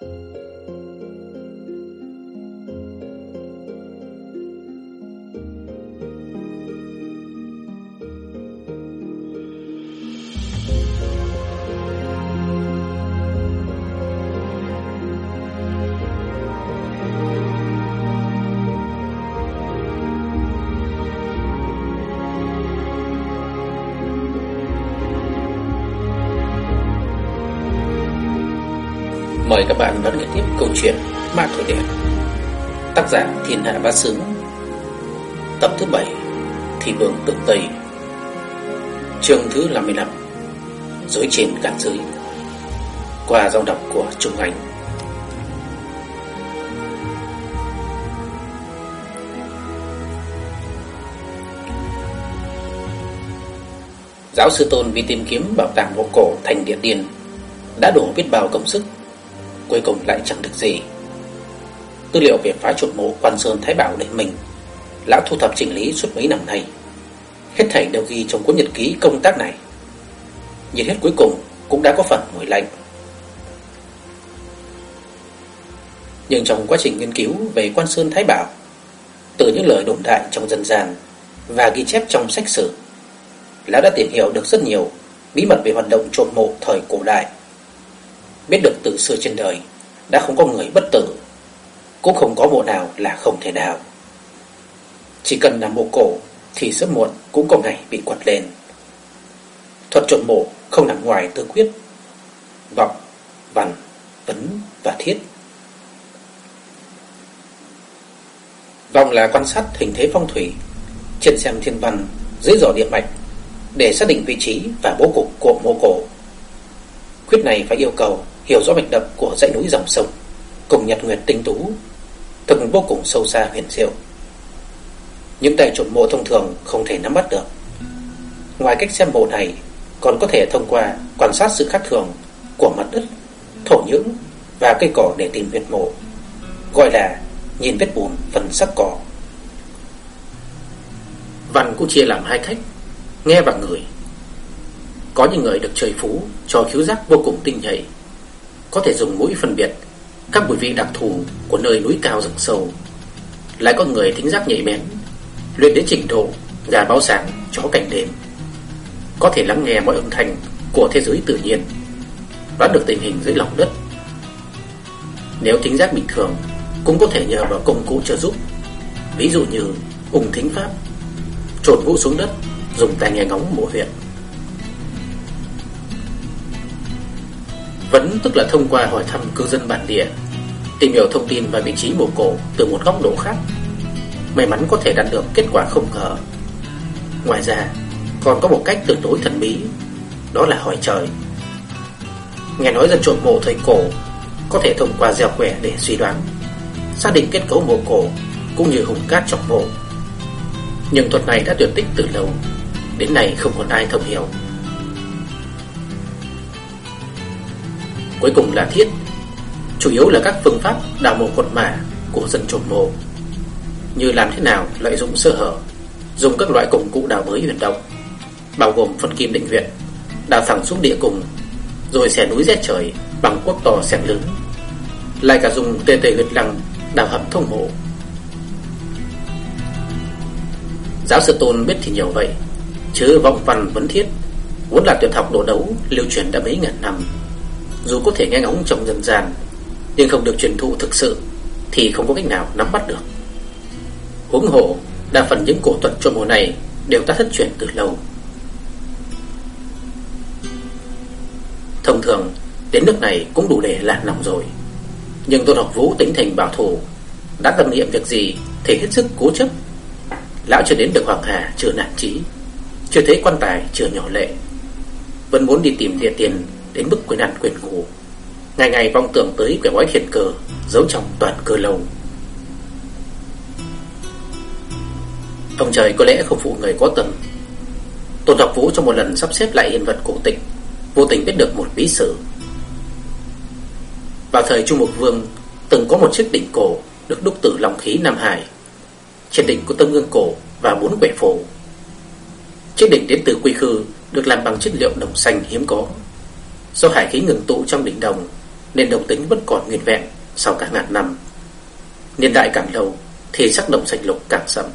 Mời các bạn đón nghe tiếp câu chuyện Ma Thổi Đèn Tác giả Thiên Hạ Bá Sướng. Tập thứ 7 Thị Vương Tượng Tây. Chương thứ 55 Dối trên cản giới. Qua dòng đọc của Trung Anh Giáo sư Tôn vì tìm kiếm bảo tàng mộ cổ thành điện điền đã đổ biết bao công sức cuối cùng lại chẳng được gì. Tư liệu về phá trộm mộ quan sơn Thái Bảo để mình, lão thu thập chỉnh lý suốt mấy năm nay. Hết thảy đều ghi trong cuốn nhật ký công tác này. Nhìn hết cuối cùng cũng đã có phần mùi lạnh. Nhưng trong quá trình nghiên cứu về quan sơn Thái Bảo, từ những lời đồn đại trong dân gian và ghi chép trong sách sử, lão đã tìm hiểu được rất nhiều bí mật về hoạt động trộm mộ thời cổ đại biết được từ xưa trên đời đã không có người bất tử, cũng không có bộ nào là không thể nào. Chỉ cần nằm mộ cổ thì sớm muộn cũng có ngày bị quật lên. Thuật trộn mộ không nằm ngoài tư quyết, vọng, văn, tấn và thiết. Vọng là quan sát hình thế phong thủy, trên xem thiên văn, dưới dò địa mạch để xác định vị trí và bố cục của mộ cổ. Quyết này phải yêu cầu hiểu rõ mạch đập của dãy núi dòng sông, cùng nhật nguyệt tinh tú, thực vô cùng sâu xa huyền diệu. Những tay trộm mộ thông thường không thể nắm bắt được. Ngoài cách xem mộ này, còn có thể thông qua quan sát sự khác thường của mặt đất, thổ nhưỡng và cây cỏ để tìm huyệt mộ, gọi là nhìn vết bùn phần sắc cỏ. Văn cũng chia làm hai cách, nghe và người. Có những người được trời phú cho khiếu giác vô cùng tinh nhạy, có thể dùng mũi phân biệt các mùi vị đặc thù của nơi núi cao rừng sâu. Lại có người thính giác nhạy bén, luyện đến trình độ gà báo sáng, chó cảnh đêm. Có thể lắng nghe mọi âm thanh của thế giới tự nhiên, đoán được tình hình dưới lòng đất. Nếu thính giác bình thường, cũng có thể nhờ vào công cụ trợ giúp, ví dụ như ung thính pháp, trộn vũ xuống đất, dùng tai nghe ngóng mộ huyệt. Vẫn tức là thông qua hỏi thăm cư dân bản địa, Tìm hiểu thông tin và vị trí mộ cổ từ một góc độ khác, May mắn có thể đạt được kết quả không ngờ. Ngoài ra, còn có một cách tương đối thần bí, Đó là hỏi trời. Nghe nói dân trộm mộ thời cổ, Có thể thông qua gieo quẻ để suy đoán, Xác định kết cấu mộ cổ Cũng như hùng cát trong mộ. Nhưng thuật này đã tuyệt tích từ lâu, Đến nay không còn ai thông hiểu. Cuối cùng là thiết. Chủ yếu là các phương pháp đào mộ quật mả Của dân trộm mộ, Như làm thế nào lợi dụng sơ hở, Dùng các loại công cụ đào mới huyền động, Bao gồm phân kim định viện, Đào thẳng xuống địa cùng, Rồi xẻ núi rét trời bằng quốc tò xẻng lớn, Lại cả dùng tê tê huyệt lăng Đào hầm thông mộ. Giáo sư Tôn biết thì nhiều vậy, Chứ vọng văn vấn thiết, Vốn là tuyệt học đồ đấu Lưu truyền đã mấy ngàn năm dù có thể nghe ngóng trong dân gian, Nhưng không được truyền thụ thực sự, Thì không có cách nào nắm bắt được. Huống hồ, Đa phần những cổ thuật cho mùa này Đều đã thất truyền từ lâu. Thông thường, Đến nước này cũng đủ để lạc lòng rồi. Nhưng Tôn Học Vũ tính thành bảo thủ, Đã tâm niệm việc gì Thì hết sức cố chấp. Lão chưa đến được Hoàng Hà chưa nản trí Chưa thấy quan tài chưa nhỏ lệ. Vẫn muốn đi tìm địa tiền đến mức quyền ăn quyền ngủ. Ngày ngày vong tưởng tới quẻ quái thiền cờ giấu trong toàn cơ lầu. Ông trời có lẽ không phụ người có tầm. Tôn Đọc Vũ trong một lần sắp xếp lại hiện vật cổ tịch, vô tình biết được một bí sử. Vào thời Trung Mục Vương, từng có một chiếc đỉnh cổ được đúc từ lòng khí Nam Hải. Trên đỉnh có tâm gương cổ và bốn quẻ phổ. Chiếc đỉnh đến từ Quy Khư được làm bằng chất liệu đồng xanh hiếm có Do hải khí ngừng tụ trong đỉnh đồng, Nên đồng tính vẫn còn nguyên vẹn Sau cả ngàn năm. Niên đại càng lâu, Thì sắc đồng sạch lục càng sẫm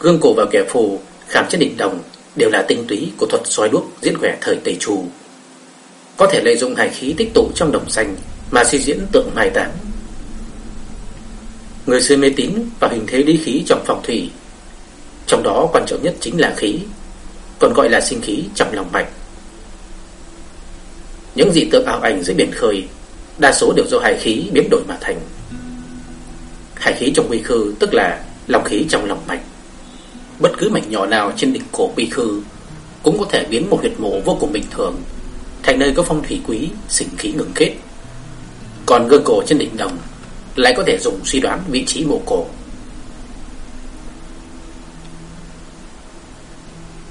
Gương cổ và kẻ phù khảm trên đỉnh đồng Đều là tinh túy của thuật soi đuốc diễn quẻ thời Tây Chu. Có thể lợi dụng hải khí tích tụ trong đồng xanh Mà suy diễn tượng mai táng. Người xưa mê tín vào hình thế lý khí trong phòng thủy, Trong đó quan trọng nhất chính là khí. Còn gọi là sinh khí trong lòng mạch. Những dị tượng ảo ảnh dưới biển khơi, Đa số đều do hải khí biến đổi mà thành. Hải khí trong quy khư, tức là lòng khí trong lòng mạch. Bất cứ mạch nhỏ nào trên đỉnh cổ quy khư Cũng có thể biến một huyệt mộ vô cùng bình thường Thành nơi có phong thủy quý, Sinh khí ngừng kết. Còn gương cổ trên đỉnh đồng lại có thể dùng suy đoán vị trí mộ cổ.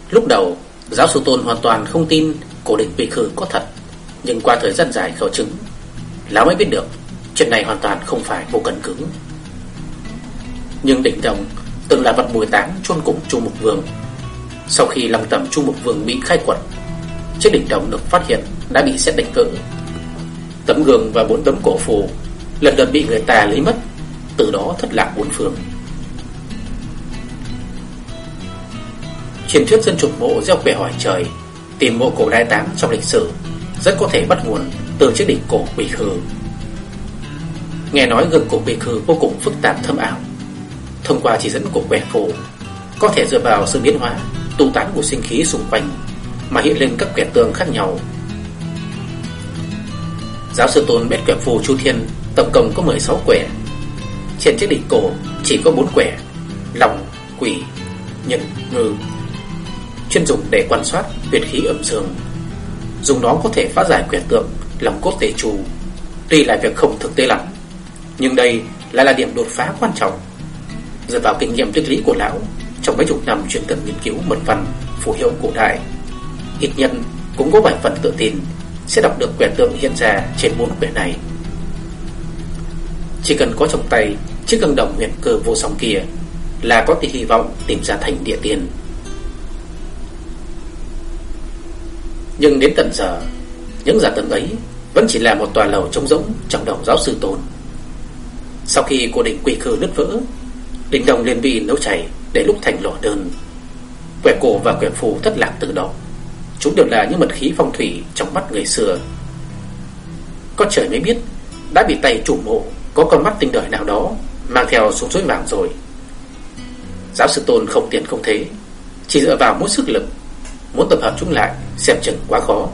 Lúc đầu, giáo sư Tôn hoàn toàn không tin cổ định bị khử có thật, nhưng qua thời gian dài khảo chứng, lão mới biết được chuyện này hoàn toàn không phải vô căn cứ. Nhưng đỉnh đồng từng là vật bồi táng chôn cùng Chu Mục Vương. Sau khi lòng tầm Chu Mục Vương bị khai quật, chiếc đỉnh đồng được phát hiện đã bị xét đánh vỡ. Tấm gương và bốn tấm cổ phù lần lượt bị người ta lấy mất, từ đó thất lạc bốn phương. Truyền thuyết dân trục mộ gieo quẻ hỏi trời, tìm mộ cổ đai táng trong lịch sử, rất có thể bắt nguồn từ chiếc đỉnh cổ quỷ khư. Nghe nói gương cổ quỷ khư vô cùng phức tạp thâm ảo. Thông qua chỉ dẫn của quẻ phù có thể dựa vào sự biến hóa, tu tán của sinh khí xung quanh mà hiện lên các quẻ tường khác nhau. Giáo sư Tôn biết quẻ phù Chu Thiên Tổng cộng có 16 quẻ Trên chiếc đỉnh cổ chỉ có 4 quẻ Lòng, quỷ, nhật, ngư Chuyên dùng để quan sát huyệt khí ẩm dương. Dùng nó có thể phá giải quẻ tượng Lòng cốt tề trù. Tuy là việc không thực tế lắm, Nhưng đây lại là điểm đột phá quan trọng. Dựa vào kinh nghiệm tích lý của lão, Trong mấy chục năm chuyên cần nghiên cứu mật văn Phù hiệu cổ đại, Ít nhân cũng có vài phần tự tin Sẽ đọc được quẻ tượng hiện ra trên bốn quyển này. Chỉ cần có trong tay chiếc gương đồng huyền cơ vô song kia là có thể hy vọng tìm ra thành địa tiền. Nhưng đến tận giờ, những giả tưởng ấy vẫn chỉ là một tòa lầu trống rỗng trong đầu giáo sư Tôn. Sau khi cô định quy khư nứt vỡ, đình đồng liền bị nấu chảy để lúc thành lò đơn. Quẻ cổ và quẻ phù thất lạc từ đó. Chúng đều là những mật khí phong thủy trong mắt người xưa. Có trời mới biết đã bị tay chủ mộ có con mắt tinh đời nào đó mang theo xuống suối vàng rồi. Giáo sư Tôn không tiền không thế, chỉ dựa vào mỗi sức lực, muốn tập hợp chúng lại xem chừng quá khó.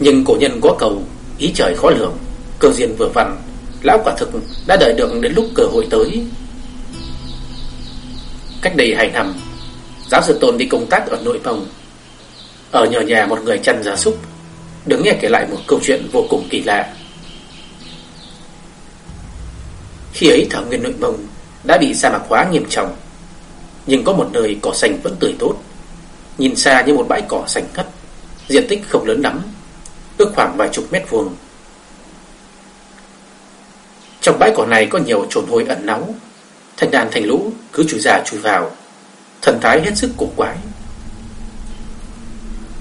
Nhưng cổ nhân có cầu, ý trời khó lường, cơ duyên vừa vặn, lão quả thực đã đợi được đến lúc cơ hội tới. Cách đây hai năm, giáo sư Tôn đi công tác ở nội Mông, ở nhờ nhà một người chăn gia súc đứng nghe kể lại một câu chuyện vô cùng kỳ lạ Khi ấy thảo nguyên nội mông Đã bị sa mạc hóa nghiêm trọng nhưng có một nơi cỏ xanh vẫn tươi tốt Nhìn xa như một bãi cỏ xanh ngắt, Diện tích không lớn lắm, Ước khoảng vài chục mét vuông Trong bãi cỏ này có nhiều trồn hôi ẩn náu Thành đàn thành lũ, cứ chui ra chui vào, Thần thái hết sức cổ quái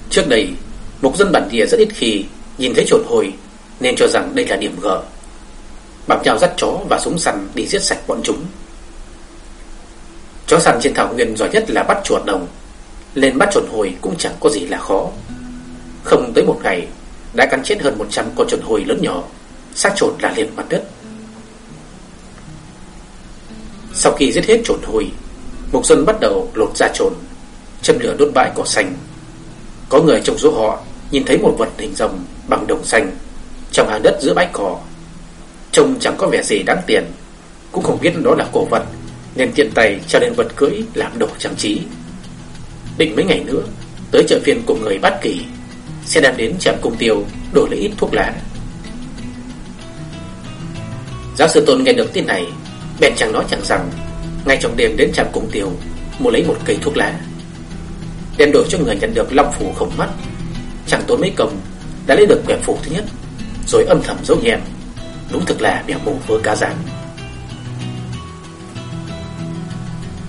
Trước đây, Mục dân bản địa rất ít khi nhìn thấy trồn hồi, nên cho rằng đây là điểm gở. Bảo nhau dắt chó và súng săn đi giết sạch bọn chúng. Chó săn trên thảo nguyên giỏi nhất là bắt chuột đồng, lên bắt chuột hồi cũng chẳng có gì là khó. Không tới một ngày đã cắn chết hơn 100 con chuột hồi lớn nhỏ, xác chuột là liền mặt đất. Sau khi giết hết chuột hồi, Mục dân bắt đầu lột da chuột, châm lửa đốt bãi cỏ xanh. Có người trong số họ nhìn thấy một vật hình rồng bằng đồng xanh trong hang đất giữa bãi cỏ. Trông chẳng có vẻ gì đáng tiền, cũng không biết đó là cổ vật, nên tiện tay cho lên vật cưỡi làm đồ trang trí. Định mấy ngày nữa, tới chợ phiên của người bắt kỳ, sẽ đem đến trạm cung tiêu đổi lấy ít thuốc lá. Giáo sư Tôn nghe được tin này, bèn chẳng nói chẳng rằng, ngay trong đêm đến trạm cung tiêu mua lấy một cây thuốc lá, đem đổi cho người nhận được long phủ khổng mắt Chẳng tốn mấy công Đã lấy được quẻ phủ thứ nhất Rồi âm thầm dấu nhẹm Đúng thực là bèo mù vơ cá rán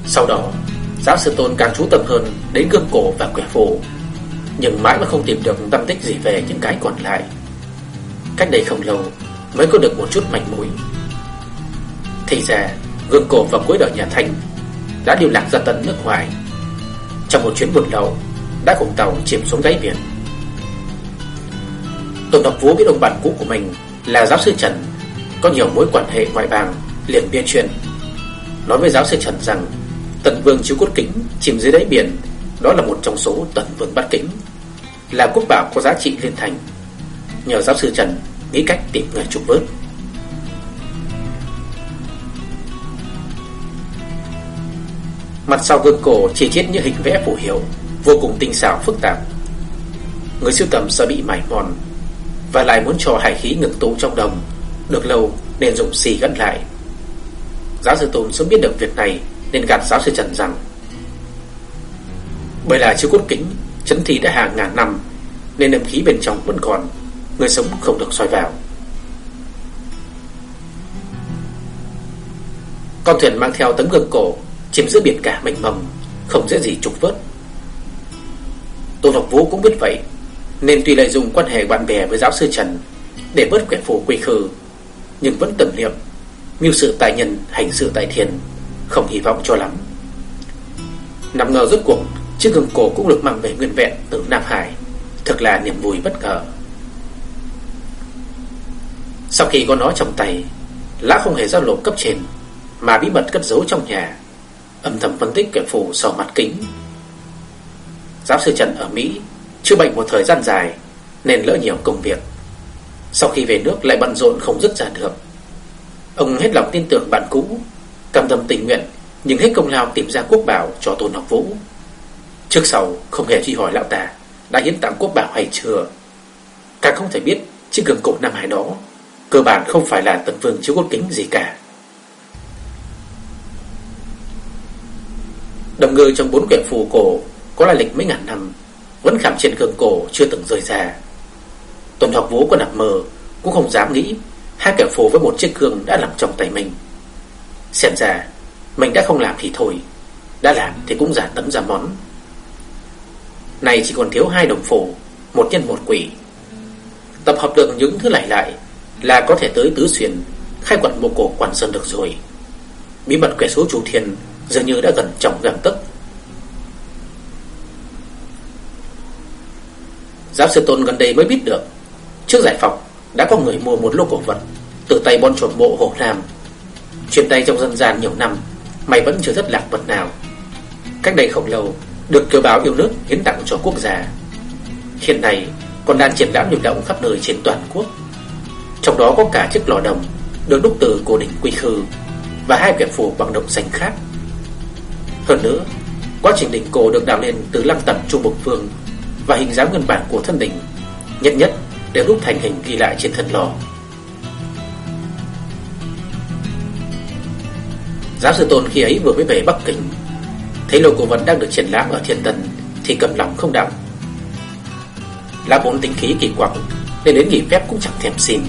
Sau đó, Giáo sư Tôn càng chú tâm hơn Đến gương cổ và quẻ phủ Nhưng mãi mà không tìm được tâm tích gì về những cái còn lại. Cách đây không lâu, Mới có được một chút manh mối. Thì ra, Gương cổ và cuối đời nhà Thanh Đã điều lạc ra tận nước ngoài. Trong một chuyến buồn đầu Đã cùng tàu chìm xuống đáy biển. Tôn Độc Vũ biết ông bạn cũ của mình Là giáo sư Trần, Có nhiều mối quan hệ ngoại bang, liền bia chuyện. Nói với giáo sư Trần rằng Tần Vương chiếu cốt kính chìm dưới đáy biển. Đó là một trong số tần vương bắt kính. Là quốc bảo có giá trị liên thành. Nhờ giáo sư Trần nghĩ cách tìm người trục vớt. Mặt sau gương cổ chỉ chết như hình vẽ phù hiệu, Vô cùng tinh xảo, phức tạp. Người siêu tầm sợ bị mải mòn Và lại muốn cho hải khí ngừng tụ trong đồng, Được lâu nên dùng xì gắn lại. Giáo sư Tôn sớm biết được việc này nên gạt giáo sư Trần rằng, Bởi là chiếu cốt kính Chấn thi đã hàng ngàn năm, Nên âm khí bên trong vẫn còn, Người sống không được soi vào. Con thuyền mang theo tấm gương cổ Chìm giữa biển cả mênh mông, Không dễ gì trục vớt. Tô Ngọc Vũ cũng biết vậy, Nên tuy lợi dụng quan hệ bạn bè với giáo sư Trần Để bớt quẻ phù quy khư, Nhưng vẫn tầm niệm Mưu sự tài nhân hành sự tại thiền không hy vọng cho lắm. Nằm ngờ rốt cuộc, Chiếc gương cổ cũng được mang về nguyên vẹn từ Nam Hải. Thật là niềm vui bất ngờ. Sau khi có nó trong tay Lã không hề giao lộ cấp trên, Mà bí mật cất giấu trong nhà. Âm thầm phân tích kẻ phù sau mặt kính. Giáo sư Trần ở Mỹ Chữa bệnh một thời gian dài, Nên lỡ nhiều công việc. Sau khi về nước lại bận rộn không dứt ra được. Ông hết lòng tin tưởng bạn cũ Cam tâm tình nguyện, Nhưng hết công lao tìm ra quốc bảo cho Tôn học Vũ. Trước sau, không hề truy hỏi lão ta Đã hiến tặng quốc bảo hay chưa? Càng không thể biết, Chiếc gương cổ Nam Hải đó, Cơ bản không phải là tần vương chiếu cốt kính gì cả. Đồng ngư trong bốn quyển phù cổ, Có là lịch mấy ngàn năm, Vẫn khảm trên gương cổ chưa từng rời ra. Tôn học vũ có nằm mơ, Cũng không dám nghĩ Hai kẻ phù với một chiếc gương đã nằm trong tay mình. Xem ra Mình đã không làm thì thôi. Đã làm thì cũng giả tấm giả món. Này chỉ còn thiếu hai đồng phổ, Một nhân một quỷ. Tập hợp được những thứ lại lại Là có thể tới tứ xuyên Khai quật một cổ quản sơn được rồi. Bí mật quẻ số chủ thiên Dường như đã gần trong gần tức. Giáo sư Tôn gần đây mới biết được, Trước giải phóng Đã có người mua một lô cổ vật, Từ tay bọn trộm bộ Hồ Nam Chuyện tay trong dân gian nhiều năm Mày vẫn chưa rất lạc vật nào. Cách đây không lâu Được kiều báo yêu nước hiến tặng cho quốc gia. Hiện nay còn đang triển lãm lưu động khắp nơi trên toàn quốc. Trong đó có cả chiếc lò đồng Được đúc từ cổ đỉnh quy khư Và hai quyển phù bằng đồng xanh khác. Hơn nữa, quá trình đỉnh cổ được đào lên từ lăng tẩm Trung Bộc Phương và hình dáng nguyên bản của thân đỉnh, nhất nhất đều đúc thành hình ghi lại trên thân lò. Giáo sư Tôn khi ấy vừa mới về Bắc Kinh, thấy lô cổ vật đang được triển lãm ở Thiên Tần thì cầm lòng không đặng. Là bốn tính khí kỳ quặc nên đến nghỉ phép cũng chẳng thèm xin,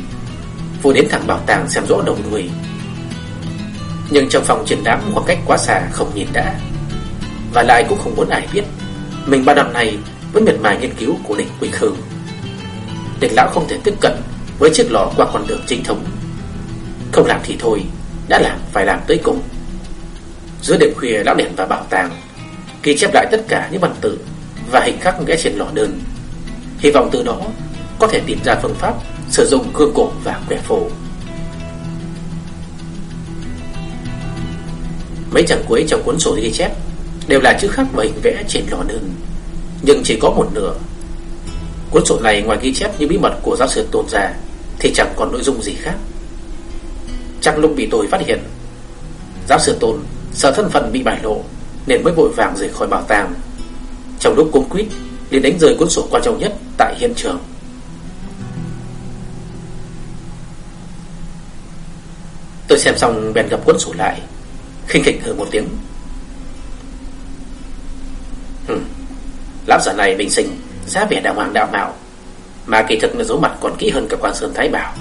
vô đến thẳng bảo tàng xem rõ đầu đuôi. Nhưng trong phòng triển lãm khoảng cách quá xa không nhìn đã. Và lại cũng không muốn ai biết Mình ba năm này vẫn miệt mài nghiên cứu của đỉnh quỷ khư Địch lão không thể tiếp cận với chiếc lò qua con đường chính thống. Không làm thì thôi Đã làm phải làm tới cùng. Giữa đêm khuya, lão liền vào bảo tàng, Ghi chép lại tất cả những văn tự Và hình khắc vẽ trên lò đơn. Hy vọng từ đó Có thể tìm ra phương pháp Sử dụng gương cổ và quẻ phổ Mấy trang cuối trong cuốn sổ ghi chép Đều là chữ khắc và hình vẽ trên lò đơn, Nhưng chỉ có một nửa. Cuốn sổ này ngoài ghi chép những bí mật của giáo sư Tôn ra Thì chẳng còn nội dung gì khác. Chắc lúc bị tôi phát hiện, Giáo sư Tôn sợ thân phận bị bại lộ, Nên mới vội vàng rời khỏi bảo tàng. Trong lúc cuốn quýt liền đánh rơi cuốn sổ quan trọng nhất tại hiện trường. Tôi xem xong bèn gặp cuốn sổ lại, khinh khỉnh hừ một tiếng. Hừm, Lão giả này bình sinh, Giá vẻ đạo hoàng đạo mạo, Mà kỳ thực là dấu mặt còn kỹ hơn cả quan sơn thái bảo.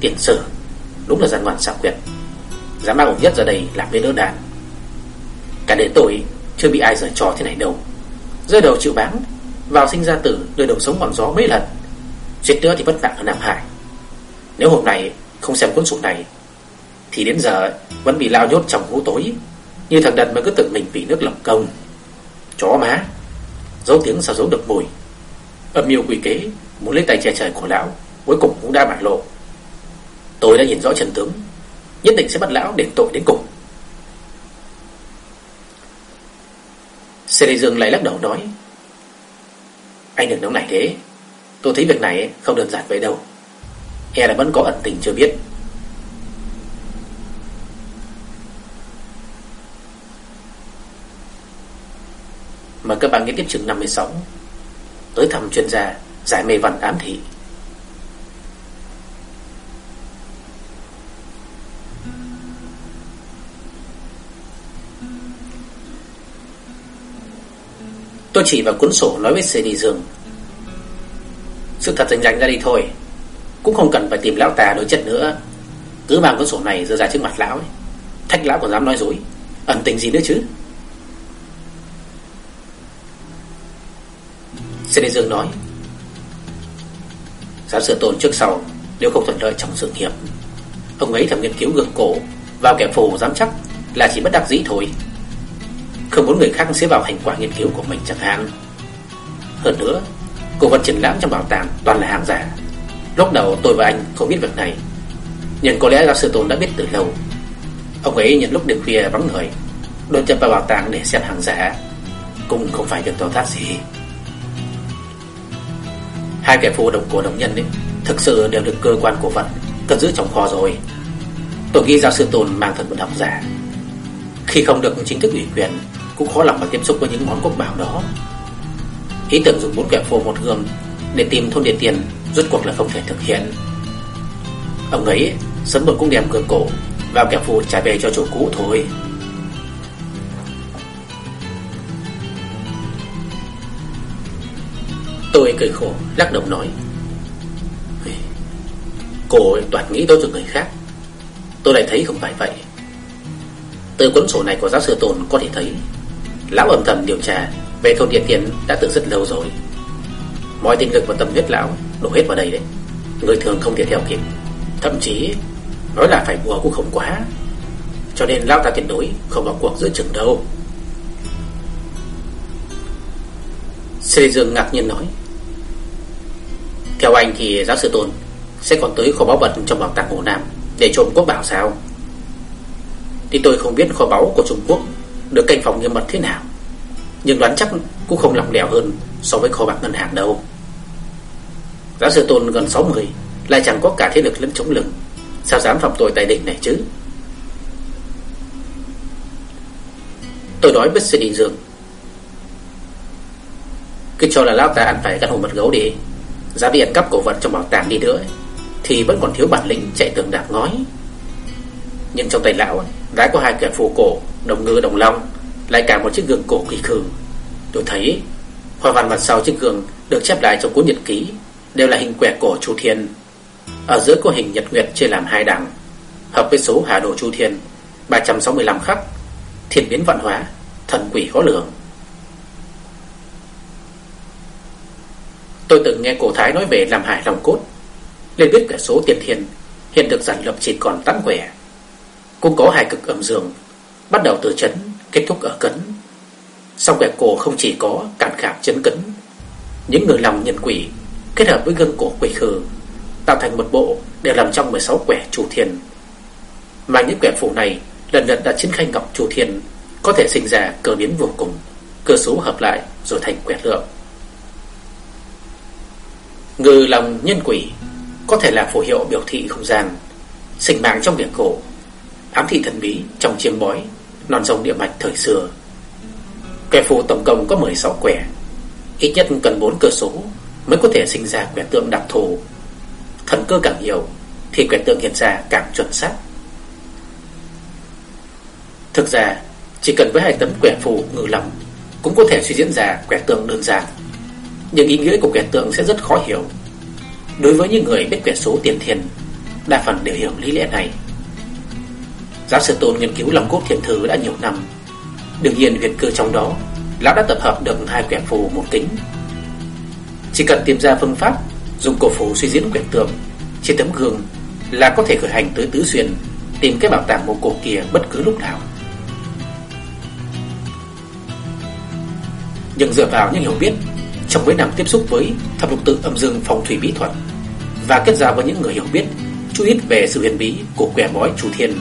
Tiền sử, Đúng là gian ngoan xảo quyệt. Dám mang ông nhất ra đây làm bên đỡ đàn Cả đến tôi Chưa bị ai giở trò thế này đâu. Rơi đầu chịu bán Vào sinh ra tử đời đầu sống bằng gió mấy lần. Suýt nữa thì bất vả ở Nam Hải. Nếu hôm nay không xem cuốn sổ này, Thì đến giờ vẫn bị lao nhốt trong hố tối, Như thằng đần mà cứ tự mình bị nước lầm công. Chó má, Giấu tiếng sao giấu được mùi. Âm mưu quỷ kế, Muốn lấy tay che trời của lão, Cuối cùng cũng đã bại lộ. Tôi đã nhìn rõ trần tướng. Nhất định sẽ bắt lão để tội đến cùng. Sê Lê Dương lại lắc đầu nói, Anh đừng nóng nảy thế. Tôi thấy việc này không đơn giản vậy đâu. E là vẫn có ẩn tình chưa biết. Mà các bạn nghe tiếp chương 56 Tới thăm chuyên gia Giải mê văn ám thị. Tôi chỉ vào cuốn sổ nói với CD Dương. Sự thật rành rành ra đi thôi. Cũng không cần phải tìm lão tà đối chất nữa. Cứ mang cuốn sổ này đưa ra trước mặt lão ấy. Thách lão còn dám nói dối. Ẩn tình gì nữa chứ? CD Dương nói. Giáo sư Tôn trước sau, Nếu không thuận lợi trong sự nghiệp. Ông ấy thầm nghiên cứu gương cổ, Vào kẻ phù dám chắc là chỉ bất đắc dĩ thôi không muốn người khác sẽ vào thành quả nghiên cứu của mình chẳng hạn. Hơn nữa Cổ vật triển lãm trong bảo tàng toàn là hàng giả. Lúc đầu tôi và anh không biết việc này, Nhưng có lẽ giáo sư Tôn đã biết từ lâu. Ông ấy nhận lúc đêm khuya vắng người, Đột nhập vào bảo tàng để xem hàng giả, Cũng không phải việc to tát gì. Hai kẻ phụ đồng của đồng nhân ấy Thực sự đều được cơ quan cổ vật Cất giữ trong kho rồi. Tôi nghĩ giáo sư Tôn mang thật một học giả. Khi không được chính thức ủy quyền cũng khó lòng mà tiếp xúc với những món quốc bảo đó. Ý tưởng dùng bốn kẻ phù một gương để tìm thôn địa tiền rốt cuộc là không thể thực hiện. Ông ấy sớm muộn cũng đem cửa cổ vào kẻ phù trả về cho chủ cũ thôi. Tôi cười khổ, lắc đầu nói Cô toàn nghĩ tôi cho người khác Tôi lại thấy không phải vậy Từ cuốn sổ này của giáo sư tồn có thể thấy Lão âm thầm điều tra Về thôn địa Tiền đã từ rất lâu rồi. Mọi tinh lực và tâm huyết lão Đổ hết vào đây đấy. Người thường không thể theo kịp. Thậm chí, nói là phải bùa cũng không quá. Cho nên lão ta tuyệt đối Không vào cuộc giữa chừng đâu. Sê Dương ngạc nhiên nói, Theo anh thì giáo sư Tôn Sẽ còn tới kho báu vật trong bảo tàng Hồ Nam Để trộm quốc bảo sao? Thì tôi không biết kho báu của Trung Quốc được canh phòng nghiêm mật thế nào. Nhưng đoán chắc cũng không lỏng lẻo hơn So với kho bạc ngân hàng đâu. Giáo sư Tôn gần 60 Lại chẳng có cả thế lực lớn chống lưng. Sao dám phạm tội tại đỉnh này chứ? Tôi nói bất sự định dường Cứ cho là lão ta ăn phải căn hồ mật gấu đi. Giá đi ăn cắp cổ vật trong bảo tàng đi nữa Thì vẫn còn thiếu bản lĩnh chạy tường đạp ngói. Nhưng trong tay lão Gái có hai kẻ phù cổ, Đồng ngư, đồng long, Lại cả một chiếc gương cổ kỳ khử Tôi thấy, Hoa văn mặt sau chiếc gương Được chép lại trong cuốn nhật ký, Đều là hình quẻ cổ Chu Thiên. Ở giữa có hình nhật nguyệt chia làm hai đẳng Hợp với số Hà Đồ Chu Thiên 365 khắc, Thiên biến vạn hóa, Thần quỷ khó lường. Tôi từng nghe cổ thái nói về làm hải lòng cốt. Lên biết cả số tiền thiên, Hiện được giản lập chỉ còn tám quẻ. Cũng có hai cực âm dương, Bắt đầu từ chấn, Kết thúc ở cấn. Song kẻ cổ không chỉ có cản khảm chấn cấn, Những người lòng nhân quỷ Kết hợp với gân cổ quỷ khử Tạo thành một bộ đều làm trong 16 quẻ chủ thiền. Mà những quẻ phủ này Lần lượt đã chiến khai ngọc chủ thiền, Có thể sinh ra cờ biến vô cùng, Cơ số hợp lại rồi thành quẻ lượng. Ngư lòng nhân quỷ Có thể là phù hiệu biểu thị không gian, Sinh mạng trong biển cổ ám thị thần bí trong chiêm bói non sông địa mạch thời xưa. Quẻ phù tổng cộng có 16 quẻ, ít nhất cần 4 cơ số mới có thể sinh ra quẻ tượng đặc thù. Thần cơ càng nhiều thì quẻ tượng hiện ra càng chuẩn xác. Thực ra, chỉ cần với hai tấm quẻ phù ngự lòng cũng có thể suy diễn ra quẻ tượng đơn giản. Nhưng ý nghĩa của quẻ tượng sẽ rất khó hiểu. Đối với những người biết quẻ số tiền thiền, đa phần đều hiểu lý lẽ này. Giáo sư Tôn nghiên cứu lòng cốt thiện thư đã nhiều năm Đương nhiên huyền cơ trong đó, Lão đã tập hợp được hai quẻ phù một kính Chỉ cần tìm ra phương pháp dùng cổ phù suy diễn quyển tượng trên tấm gương là có thể khởi hành tới tứ xuyên, tìm cái bảo tàng mộ cổ kia bất cứ lúc nào. Nhưng dựa vào những hiểu biết trong mấy năm tiếp xúc với thập lục tự âm dương phong thủy bí thuật và kết giao với những người hiểu biết, chú ít về sự huyền bí của quẻ bói chủ thiên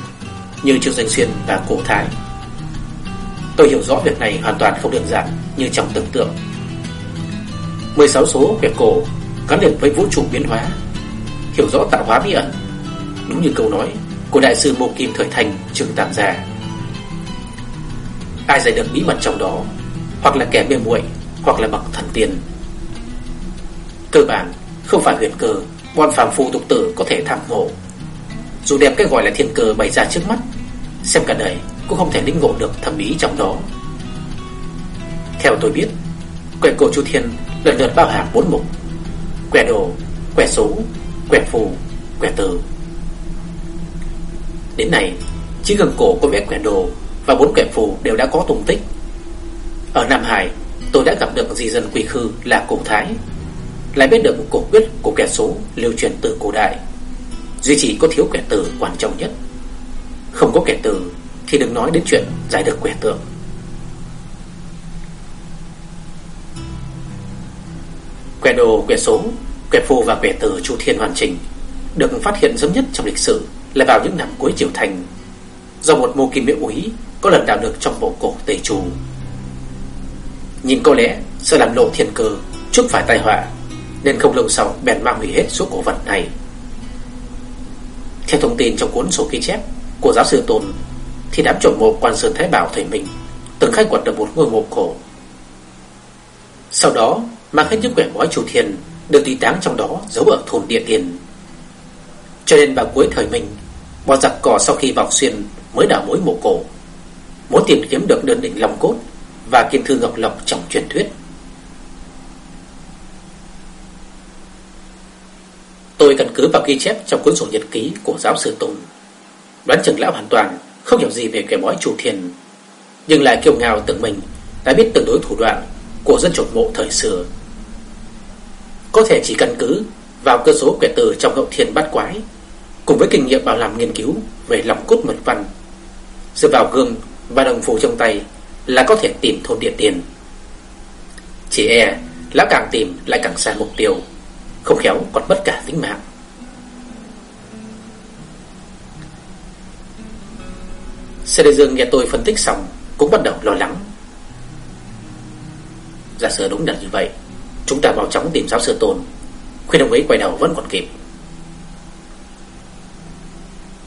như Trương Danh Xuyên và Cổ Thái. Tôi hiểu rõ việc này hoàn toàn không đơn giản như trong tưởng tượng. 16 số quẻ cổ gắn liền với vũ trụ biến hóa, hiểu rõ tạo hóa bí ẩn. Đúng như câu nói của đại sư Mộ Kim thời thành Trường Tam gia. Ai giải được bí mật trong đó, hoặc là kẻ mê muội, hoặc là bậc thần tiên. Cơ bản không phải huyền cơ, bọn phàm phu tục tử có thể tham ngộ. Dù đẹp cái gọi là thiên cơ bày ra trước mắt, xem cả đời cũng không thể lĩnh ngộ được thẩm mỹ trong đó. Theo tôi biết, quẻ cổ Chu Thiên lần lượt bao hàm bốn mục: quẻ đồ, quẻ số, quẻ phù, quẻ từ. Đến nay, chỉ gần cổ có vẽ quẻ đồ và bốn quẻ phù đều đã có tung tích. Ở Nam Hải, tôi đã gặp được di dân quỷ khư là cổ Thái, lại biết được một cổ quyết của kẻ số lưu truyền từ cổ đại. Duy chỉ có thiếu quẻ tử quan trọng nhất. Không có quẻ tử thì đừng nói đến chuyện giải được quẻ tượng. Quẻ đồ, quẻ số, quẻ phù và quẻ tử Chu Thiên hoàn chỉnh được phát hiện sớm nhất trong lịch sử là vào những năm cuối triều thành do một mô kim miễu úy có lần đào được trong bộ cổ Tây Chu. Nhìn có lẽ sợ làm lộ thiên cơ, trước phải tai họa, nên không lâu sau bèn mang hủy hết số cổ vật này. Theo thông tin trong cuốn sổ ghi chép của giáo sư Tôn, thì đám trộm mộ quan sơn thái bảo thầy mình từng khai quật được một ngôi mộ cổ. Sau đó mang hết những quẻ bói chủ thiền được tùy táng trong đó giấu ở thôn địa tiền. Cho nên vào cuối thời mình, bọn giặc cỏ sau khi vào xuyên mới đào mối mộ cổ, muốn tìm kiếm được đơn định long cốt và kim thư ngọc lộc trong truyền thuyết. Tôi căn cứ vào ghi chép trong cuốn sổ nhật ký của giáo sư Tùng. Đoán chừng lão hoàn toàn không hiểu gì về cái bói chủ thiền, nhưng lại kiêu ngạo tự mình đã biết tương đối thủ đoạn của dân trộm mộ thời xưa. Có thể chỉ căn cứ vào cơ số quẻ từ trong hậu thiên bát quái, cùng với kinh nghiệm bảo làm nghiên cứu về lòng cốt mật văn, dựa vào gương và đồng phù trong tay là có thể tìm thôn địa tiền. Chỉ e, lão càng tìm lại càng xa mục tiêu, không khéo còn mất cả tính mạng. Xe Lê Dương nghe tôi phân tích xong cũng bắt đầu lo lắng. Giả sử đúng là như vậy, chúng ta mau chóng tìm giáo sư Tôn, khuyên ông ấy quay đầu vẫn còn kịp.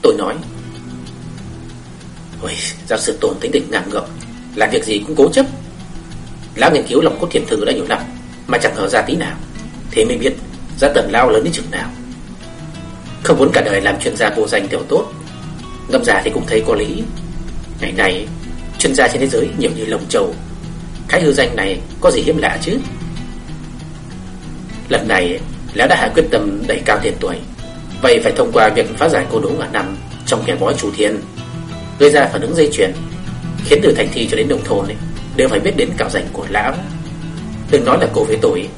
Tôi nói, Ôi, giáo sư Tôn tính tình ngang ngược, làm việc gì cũng cố chấp. Lão nghiên cứu lòng cốt thiền thư đã nhiều năm, mà chẳng hở ra tí nào. Thế mới biết Giá tầm lao lớn đến chừng nào. Không muốn cả đời làm chuyên gia vô danh tiểu tốt, ngâm già thì cũng thấy có lý. Ngày này, chuyên gia trên thế giới nhiều như lồng trầu, Cái hư danh này có gì hiếm lạ chứ? Lần này, lão đã hạ quyết tâm đẩy cao tiền tuổi. Vậy phải thông qua việc phá giải cô đố ngàn năm trong kẻ bói chủ thiên, gây ra phản ứng dây chuyền, khiến từ thành thị cho đến nông thôn ấy, đều phải biết đến cảo danh của lão. Đừng nói là cô với tôi,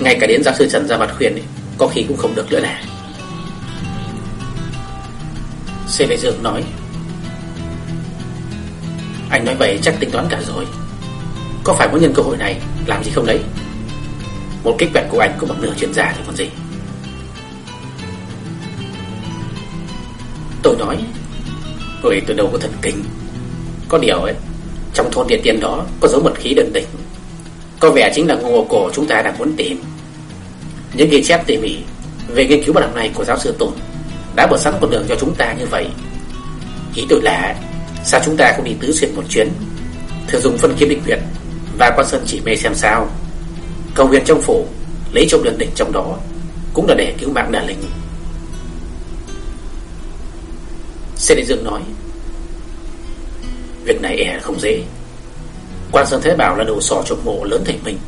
ngay cả đến giáo sư Trần ra mặt khuyên ấy, có khi cũng không được nữa nè. Xê Lê Dương nói Anh nói vậy chắc tính toán cả rồi. Có phải muốn nhân cơ hội này Làm gì không lấy? Một kích vẹn của anh cũng bằng nửa chuyên gia thì còn gì. Tôi nói Người từ đâu có thần kinh. Có điều ấy Trong thôn địa tiên đó có dấu mật khí đơn đỉnh. Có vẻ chính là ngô cổ chúng ta đang muốn tìm. Những ghi chép tỉ mỉ Về nghiên cứu bản năm này của giáo sư Tùng Đã mở sẵn con đường cho chúng ta như vậy. Ý tôi là, Sao chúng ta không đi tứ xuyên một chuyến, Thử dùng phân kiếm định huyệt Và quan sơn chỉ mê xem sao? Cầu huyền trong phủ, Lấy trộm đường định trong đó, Cũng là để cứu mạng đà linh. Xe Định Dương nói, Việc này e không dễ. Quan Sơn Thế Bảo là đầu sỏ trộm mộ lớn thành mình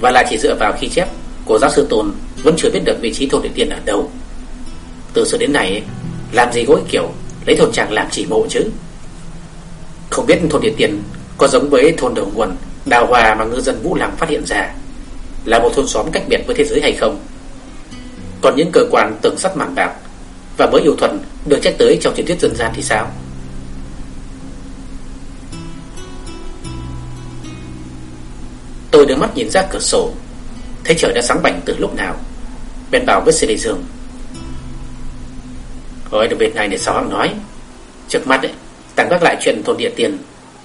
Và là chỉ dựa vào khi chép Của giáo sư Tôn Vẫn chưa biết được vị trí thôn địa tiên ở đâu Từ xưa đến này Làm gì gối kiểu, Lấy thôn chàng làm chỉ mộ chứ Không biết thôn địa tiên Có giống với thôn đầu nguồn, Đào hòa mà ngư dân Vũ Lăng phát hiện ra, là một thôn xóm cách biệt với thế giới hay không? Còn những cơ quan tưởng sắt mảng bạc và mới yêu thuần được trách tới trong truyền thuyết dân gian thì sao? Tôi đưa mắt nhìn ra cửa sổ. Thấy trời đã sáng bảnh từ lúc nào. Bên bảo với CD Dương. Ôi được việc này để sao ông nói? Trước mắt ấy Tạm gác lại chuyện thôn địa tiền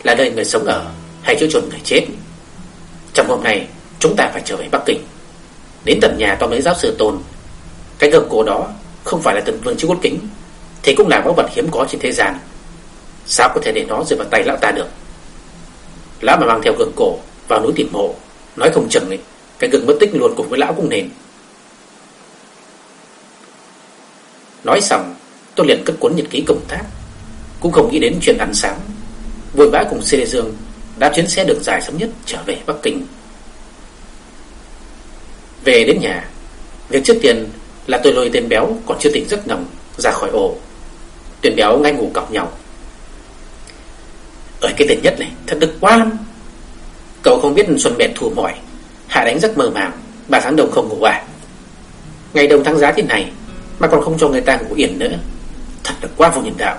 Là nơi người sống ở Hay chỗ chôn người chết. Trong hôm nay, Chúng ta phải trở về Bắc Kinh. Đến tận nhà to mấy giáo sư tôn. Cái gương cổ đó Không phải là tần vương chứ cốt kính, Thì cũng là báu vật hiếm có trên thế gian. Sao có thể để nó rơi vào tay lão ta được? Lão mà mang theo gương cổ vào núi tìm mộ. Nói không chừng ấy, Cái gương mất tích luôn cùng với lão cũng nên. Nói xong, Tôi liền cất cuốn nhật ký công tác. Cũng không nghĩ đến chuyện ăn sáng. Vội vã cùng xe Dương Đáp chuyến xe đường dài sớm nhất trở về Bắc Kinh. Về đến nhà, Việc trước tiên là tôi lôi tên béo Còn chưa tỉnh giấc nồng ra khỏi ổ. Tên béo ngay ngủ cọc nhau. Ở cái tên nhất này Thật được quá lắm. Cậu không biết xuân mệt thù mỏi. Hạ đánh rất mơ màng Ba tháng đầu không ngủ à? Ngày đầu tháng giá thế này, Mà còn không cho người ta ngủ yên nữa. Thật là quá vô nhân đạo.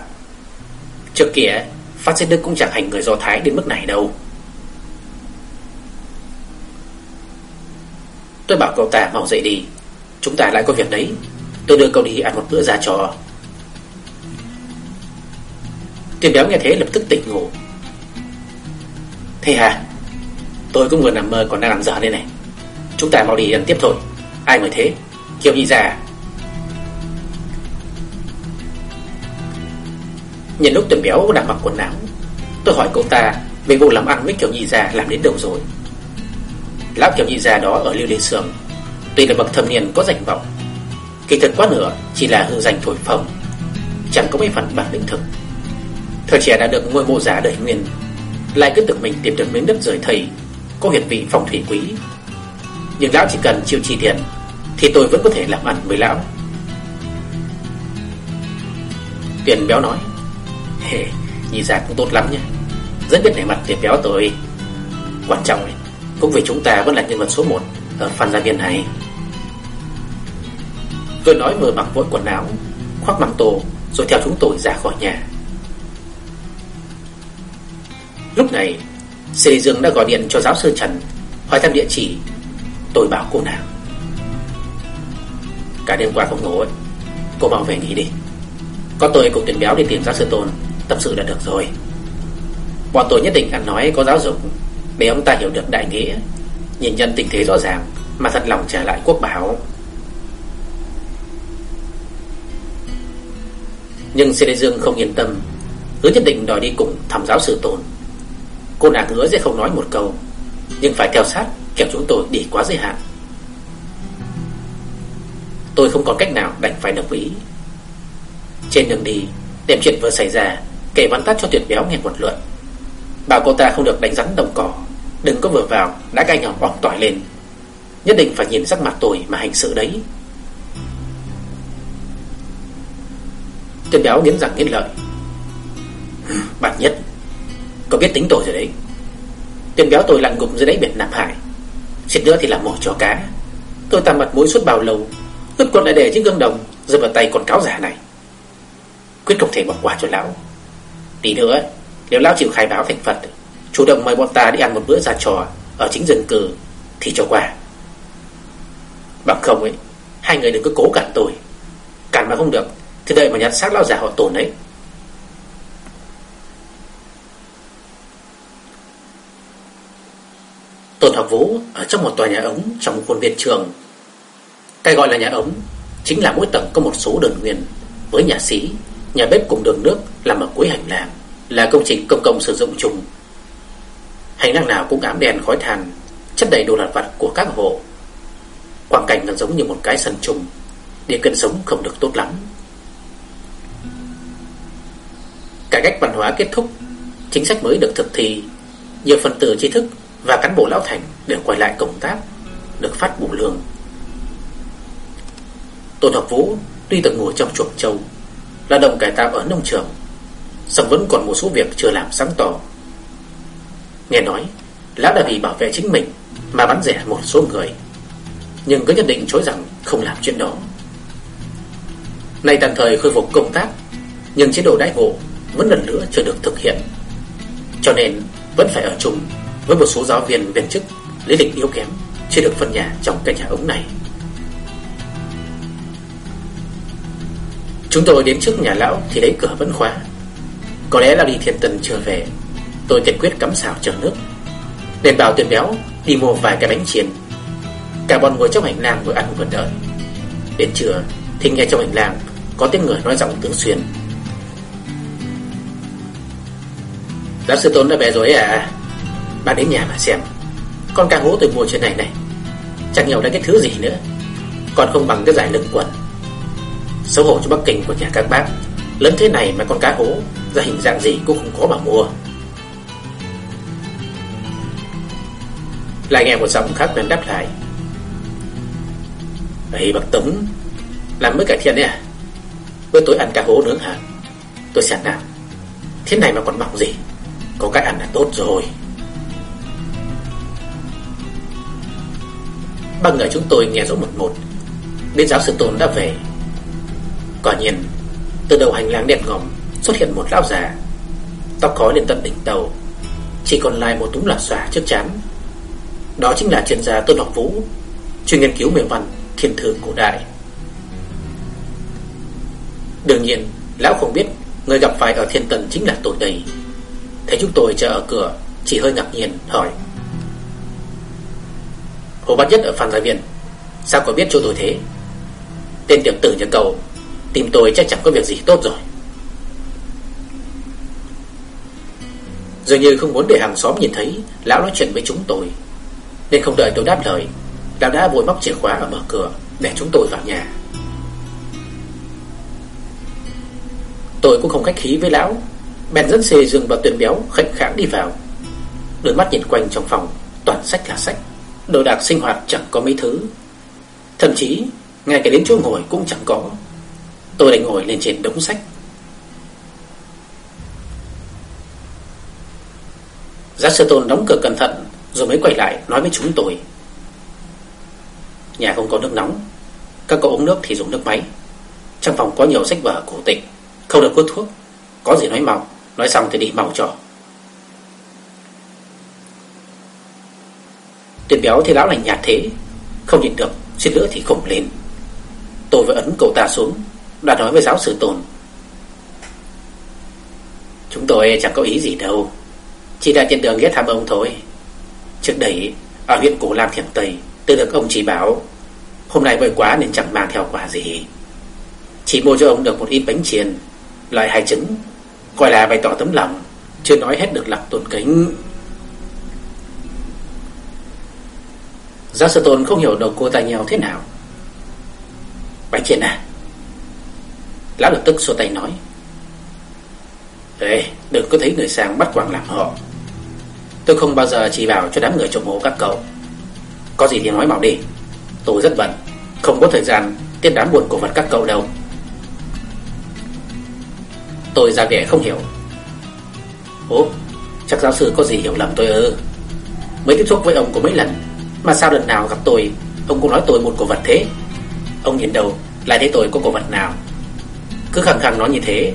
Trước kia Phát xít Đức cũng chẳng hành người Do Thái đến mức này đâu. Tôi bảo cậu ta mau dậy đi. Chúng ta lại có việc đấy. Tôi đưa cậu đi ăn một bữa ra trò Tiền béo nghe thế lập tức tỉnh ngủ. Thế hả? Tôi cũng vừa nằm mơ còn đang làm dở đây này. Chúng ta mau đi ăn tiếp thôi. Ai mới thế? Kiều nhị già. Nhìn lúc tuần béo đang mặc quần áo, Tôi hỏi cậu ta Về vụ làm ăn với Kiều nhị già làm đến đâu rồi. Lão Kiều nhị già đó ở Liêu Liên Sương, Tuy là bậc thâm niên có danh vọng, Kỳ thật quá nữa Chỉ là hư danh thổi phồng, Chẳng có mấy phần bản lĩnh thực. Thời trẻ đã được ngôi mộ giá đời nguyên, Lại cứ tự mình tìm được miếng đất rời thầy có huyệt vị phong thủy quý. Nhưng lão chỉ cần chịu chi tiền thì tôi vẫn có thể làm ăn với lão. Tiền béo nói, Hề, nhìn già cũng tốt lắm nhé. Rất biết nể mặt tiền béo tôi. Quan trọng này, cũng vì chúng ta vẫn là nhân vật số 1 ở phan gia viên này. Tôi nói vừa mặc vội quần áo, khoác măng tổ rồi theo chúng tôi ra khỏi nhà. Lúc này Sĩ Dương đã gọi điện cho giáo sư Trần, Hỏi thăm địa chỉ Tôi bảo cô nào Cả đêm qua không ngủ ấy Cô bảo về nghỉ đi. Có tôi cùng tuyển béo đi tìm giáo sư Tôn, Tâm sự đã được rồi. Bọn tôi nhất định ăn nói có giáo dục Để ông ta hiểu được đại nghĩa, Nhìn nhận tình thế rõ ràng, Mà thật lòng trả lại quốc bảo Nhưng Sĩ Dương không yên tâm, Cứ nhất định đòi đi cùng thăm giáo sư Tôn. Cô nàng hứa sẽ không nói một câu, Nhưng phải theo sát Kẻo chúng tôi đi quá giới hạn. Tôi không còn cách nào đành phải đồng ý. Trên đường đi đêm chuyện vừa xảy ra Kể bắn tắt cho tuyệt béo nghe một luận. Bảo cô ta không được đánh rắn đồng cỏ, Đừng có vừa vào, đã gai nhỏ bỏng tỏi lên. Nhất định phải nhìn sắc mặt tôi mà hành xử đấy. Tuyệt béo nghiến rằng nghiến lợi. Bản nhất có biết tính tôi rồi đấy. Tiền béo tôi lặn gục dưới đáy biển Nam Hải. Xịt nữa thì làm mồi cho cá. Tôi ta mặt mũi suốt bao lâu Ướp còn lại để trên gương đồng Rơi vào tay con cáo giả này. Quyết không thể bỏ qua cho lão. Tí nữa, nếu lão chịu khai báo thành Phật, Chủ động mời bọn ta đi ăn một bữa ra trò Ở chính dân cử Thì cho qua. Bằng không ấy, Hai người đừng có cố cản tôi. Cản mà không được, Thì đợi mà nhặt xác lão già họ tổn đấy Tôn Vũ ở trong một tòa nhà ống trong khuôn viên trường. Cái gọi là nhà ống chính là mỗi tầng có một số đơn nguyên với nhà sĩ, nhà bếp cùng đường nước làm ở cuối hành lang, là công trình công cộng sử dụng chung. Hành lang nào cũng ám đèn khói than, chất đầy đồ lặt vặt của các hộ. Quang cảnh nó giống như một cái sân chung, điều kiện sống không được tốt lắm. Cải cách văn hóa kết thúc, chính sách mới được thực thi, nhiều phần tử trí thức và cán bộ lão thành đều quay lại công tác, được phát bổ lương. Tôn Học Vũ tuy từng ngồi trong chuồng trâu, lao động cải tạo ở nông trường, song vẫn còn một số việc chưa làm sáng tỏ. Nghe nói, lão đã vì bảo vệ chính mình mà bắn rẻ một số người Nhưng cứ nhất định chối rằng không làm chuyện đó Nay tạm thời khôi phục công tác Nhưng chế độ đãi ngộ Vẫn lần nữa chưa được thực hiện Cho nên vẫn phải ở chung với một số giáo viên viên chức, Lý lịch yếu kém Chưa được phân nhà trong cái nhà ống này. Chúng tôi đến trước nhà lão Thì lấy cửa vẫn khóa. Có lẽ là đi thiên tân chưa về. Tôi kiên quyết cắm xào chờ nước. Nên bảo tuyển béo đi mua vài cái bánh chiên. Cả bọn ngồi trong hành lang vừa ăn vừa đợi. Đến trưa thì nghe trong hành lang Có tiếng người nói giọng tướng xuyên. Giáo sư Tôn đã về rồi à bạn đến nhà mà xem. Con cá hố tôi mua trên này này. Chẳng hiểu là cái thứ gì nữa. Còn không bằng cái giải lưng quần. Xấu hổ cho Bắc Kinh của nhà các bác. Lớn thế này mà con cá hố, Ra hình dạng gì cũng không có mà mua. Lại nghe một giọng khác quen đáp lại. Ê bác Tống, Làm mới cải thiện đấy à? Bữa tối ăn cá hố nướng hả? Tôi xem nào Thế này mà còn mỏng gì? Có cái ăn là tốt rồi. Ba người chúng tôi nghe rõ một một Bên giáo sư Tôn đã về. Quả nhiên, Từ đầu hành lang đèn ngòm Xuất hiện một lão già. Tóc khói lên tận đỉnh đầu, Chỉ còn lại một túm lạt xòa trước chán Đó chính là chuyên gia Tôn Học Vũ, Chuyên nghiên cứu miền văn thiên thư cổ đại. Đương nhiên, Lão không biết Người gặp phải ở thiên tần chính là tôi đây Thấy chúng tôi chờ ở cửa, Chỉ hơi ngạc nhiên, hỏi Hồ Bát Nhất ở Phan Gia viện Sao có biết chỗ tôi thế? Tên tiểu tử nhà cầu Tìm tôi chắc chẳng có việc gì tốt rồi. Dường như không muốn để hàng xóm nhìn thấy Lão nói chuyện với chúng tôi, Nên không đợi tôi đáp lời, Lão đã vội móc chìa khóa ở mở cửa Để chúng tôi vào nhà. Tôi cũng không khách khí với lão, Bèn dẫn xe dương và tuyển béo Khệnh kháng đi vào. Đôi mắt nhìn quanh trong phòng, Toàn sách là sách. Đồ đạc sinh hoạt chẳng có mấy thứ. Thậm chí, ngay cả đến chỗ ngồi cũng chẳng có. Tôi đành ngồi lên trên đống sách. Giác sư tôn đóng cửa cẩn thận, Rồi mới quay lại nói với chúng tôi. Nhà không có nước nóng, Các cậu uống nước thì dùng nước máy. Trong phòng có nhiều sách vở cổ tịch, Không được hút thuốc, Có gì nói mau, Nói xong thì đi mau cho. Tuyệt béo thì lão lành nhạt thế. Không nhìn được xin nữa thì khủng lên. Tôi vừa ấn cậu ta xuống, Đã nói với giáo sư Tôn Chúng tôi chẳng có ý gì đâu. Chỉ là trên đường ghé thăm ông thôi. Trước đây, Ở huyện Cổ Lam Thiểm Tây, Tôi được ông chỉ bảo, Hôm nay vội quá nên chẳng mang theo quà gì. Chỉ mua cho ông được một ít bánh chiên, Loại hai trứng, Gọi là bày tỏ tấm lòng, Chưa nói hết được lòng tôn kính. Giáo sư Tôn không hiểu đầu cô ta nhau thế nào. Bạch Triển à Lão lập tức xua tay nói. Ê, đừng có thấy người sang bắt quảng làm họ. Tôi không bao giờ chỉ bảo cho đám người trộm mộ các cậu. Có gì thì nói bảo đi. Tôi rất bận, Không có thời gian tiếp đám buồn cổ vật các cậu đâu. Tôi ra vẻ không hiểu. Ủa, Chắc giáo sư có gì hiểu lầm tôi ư? Mới tiếp xúc với ông có mấy lần mà sao lần nào gặp tôi Ông cũng nói tôi một cổ vật thế? Ông nhìn đầu lại thấy tôi có cổ vật nào? Cứ khẳng khẳng nói như thế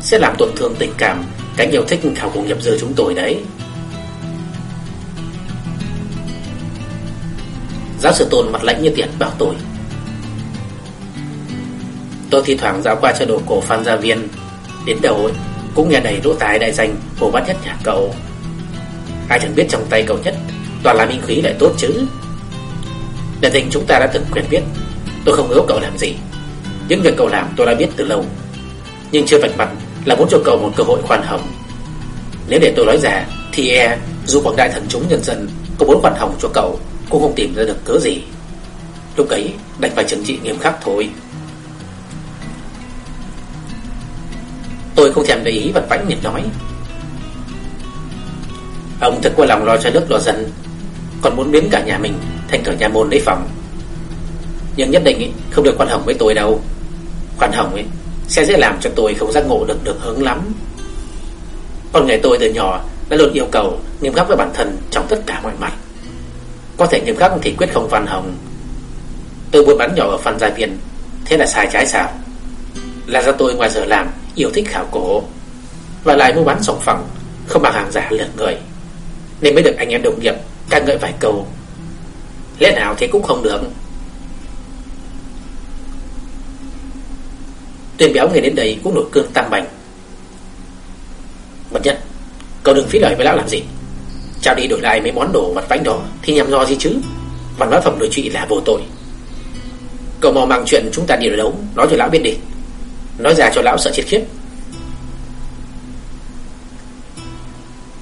Sẽ làm tổn thương tình cảm Cái yêu thích khảo cổ nhập dư chúng tôi đấy. Giáo sư Tôn mặt lạnh như tiền bảo tôi. Tôi thi thoảng dạo qua chợ đồ cổ Phan Gia Viên. Đến đầu ấy, cũng nghe đầy lỗ tài đại danh Hồ bát nhất nhà cậu. Ai chẳng biết trong tay cậu nhất Toàn là minh khí lại tốt chứ. Đại tình chúng ta đã từng quen biết, Tôi không hứa cậu làm gì. Những việc cậu làm tôi đã biết từ lâu, Nhưng chưa vạch mặt là muốn cho cậu một cơ hội khoan hồng. Nếu để tôi nói ra, Thì e dù quảng đại thần chúng nhân dân Có muốn khoan hồng cho cậu, Cũng không tìm ra được cớ gì. Lúc ấy, đành phải trừng trị nghiêm khắc thôi. Tôi không thèm để ý vật vãnh nhiệt nói. Ông thật qua lòng lo cho nước lo dân còn muốn biến cả nhà mình Thành cửa nhà môn lấy phòng Nhưng nhất định ý, không được khoan hồng với tôi đâu. Khoan hồng ấy Sẽ dễ làm cho tôi không giác ngộ được được hướng lắm. Con người tôi từ nhỏ Đã luôn yêu cầu nghiêm khắc với bản thân Trong tất cả mọi mặt. Có thể nghiêm khắc thì quyết không khoan hồng. Tôi buôn bán nhỏ ở phần gia viên Thế là sai trái sao? Là do tôi ngoài giờ làm Yêu thích khảo cổ Và lại mua bán sòng phẳng Không bằng hàng giả lượt người Nên mới được anh em đồng nghiệp ca ngợi vài câu Lẽ nào thì cũng không được. Tuyên béo người đến đây cũng nổi cơn tam bành. Bất nhất, Cậu đừng phí lời với lão làm gì. Chào đi đổi lại mấy món đồ mặt bánh đó Thì nhằm do gì chứ? Văn hóa phẩm đối trị là vô tội. Cậu mau mang chuyện chúng ta đi đấu, Nói cho lão biết đi. Nói ra cho lão sợ chết khiếp.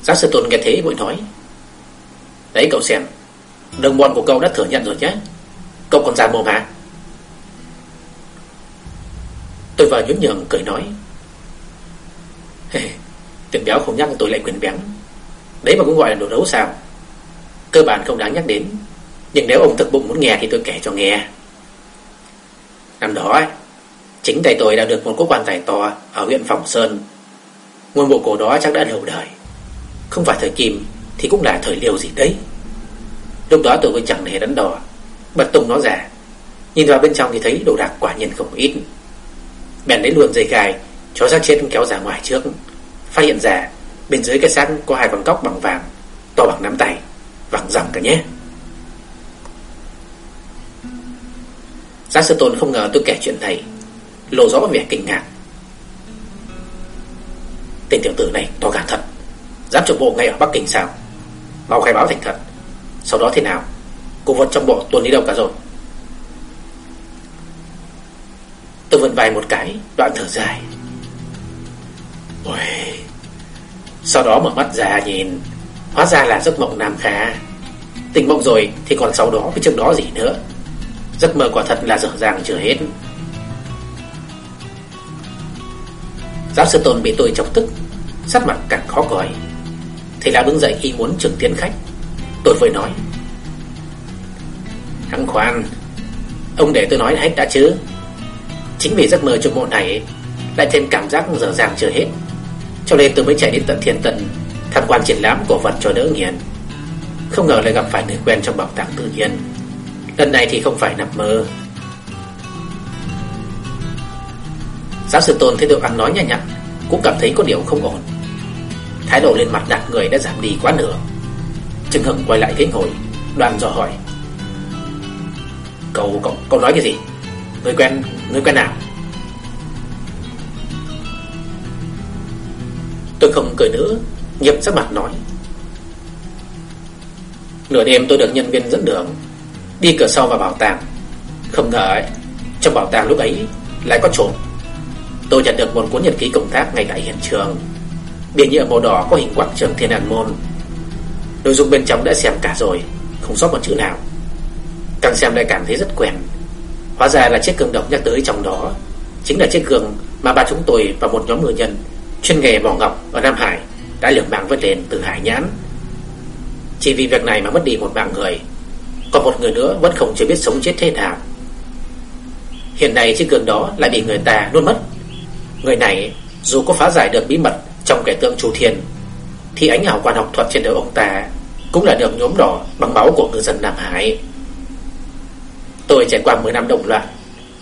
Giáo sư Tôn nghe thế vội nói Đấy, cậu xem. Đồng bọn của cậu đã thừa nhận rồi nhé Cậu còn già mồm hả Tôi vào nhún nhường, cười nói. Tiền béo không nhắc tôi lại quyền béng Đấy mà cũng gọi là đồ đấu sao. Cơ bản không đáng nhắc đến. Nhưng nếu ông thực bụng muốn nghe thì tôi kể cho nghe. Năm đó, Chính tay tôi đã được một quốc quan tài to Ở huyện Phòng Sơn. Ngôi mộ cổ đó chắc đã lâu đời. Không phải thời Kim thì cũng là thời liều gì đấy. Lúc đó tôi mới chẳng hề đắn đo. Bật tung nó ra. Nhìn vào bên trong thì thấy đồ đạc quả nhiên không ít. Bèn lấy luôn dây gai Cho xác chết kéo ra ngoài trước. Phát hiện ra, bên dưới cái xác có hai con cóc bằng vàng, To bằng nắm tay, Vàng rằm cả nhé. Giác sư tôn không ngờ tôi kể chuyện thầy Lộ rõ vẻ kinh ngạc. Tên tiểu tử này to gan thật, Dám trộm bộ ngay ở Bắc Kinh sao? Mau khai báo thành thật. Sau đó thế nào? Cô vật trong bộ tuần đi đâu cả rồi? Tôi vẫn vài một cái Đoạn thở dài. Ôi Sau đó mở mắt ra nhìn. Hóa ra là giấc mộng nam kha, Tỉnh mộng rồi thì còn sau đó với trước đó gì nữa? Giấc mơ quả thật là dở dàng chưa hết. Giáo sư Tôn bị tôi chọc tức. Sắc mặt càng khó coi. Thầy lão đứng dậy khi muốn trực tiến khách. Tôi vội nói. Hắn khoan, Ông để tôi nói hết đã chứ? Chính vì giấc mơ trong mộ này, Lại thêm cảm giác dở dàng chưa hết. Cho nên tôi mới chạy đến tận thiên tận, Tham quan triển lãm cổ vật cho đỡ nghiền Không ngờ lại gặp phải người quen trong bảo tàng tự nhiên. Lần này thì không phải nằm mơ. Giáo sư Tôn thấy tôi ăn nói nhanh nhặn Cũng cảm thấy có điều không ổn. Thái độ lên mặt đặt người đã giảm đi quá nửa. Trừng Hưng quay lại ghế ngồi Đoàn dò hỏi. Cậu, cậu, cậu nói cái gì? Người quen, người quen nào? Tôi không cười nữa Nghiêm sắc mặt nói. Nửa đêm tôi được nhân viên dẫn đường Đi cửa sau vào bảo tàng. Không ngờ ấy Trong bảo tàng lúc ấy lại có trộm. Tôi nhận được một cuốn nhật ký công tác ngay tại hiện trường. Bìa nhựa màu đỏ có hình quảng trường thiên An môn. Nội dung bên trong đã xem cả rồi, Không sót một chữ nào. Càng xem lại cảm thấy rất quen. Hóa ra là chiếc gương độc nhắc tới trong đó, Chính là chiếc gương mà ba chúng tôi Và một nhóm người nhân, Chuyên nghề mỏ ngọc ở Nam Hải, Đã liều mạng vớt lên từ Hải Nhãn. Chỉ vì việc này mà mất đi một mạng người, Còn một người nữa vẫn không chưa biết sống chết thế nào. Hiện nay chiếc gương đó lại bị người ta nuốt mất. Người này dù có phá giải được bí mật trong kẻ tượng Chu Thiên, Thì ánh hào quan học thuật trên đầu ông ta Cũng là được nhóm đỏ bằng máu của ngư dân Nam Hải. Tôi trải qua 10 năm động loạn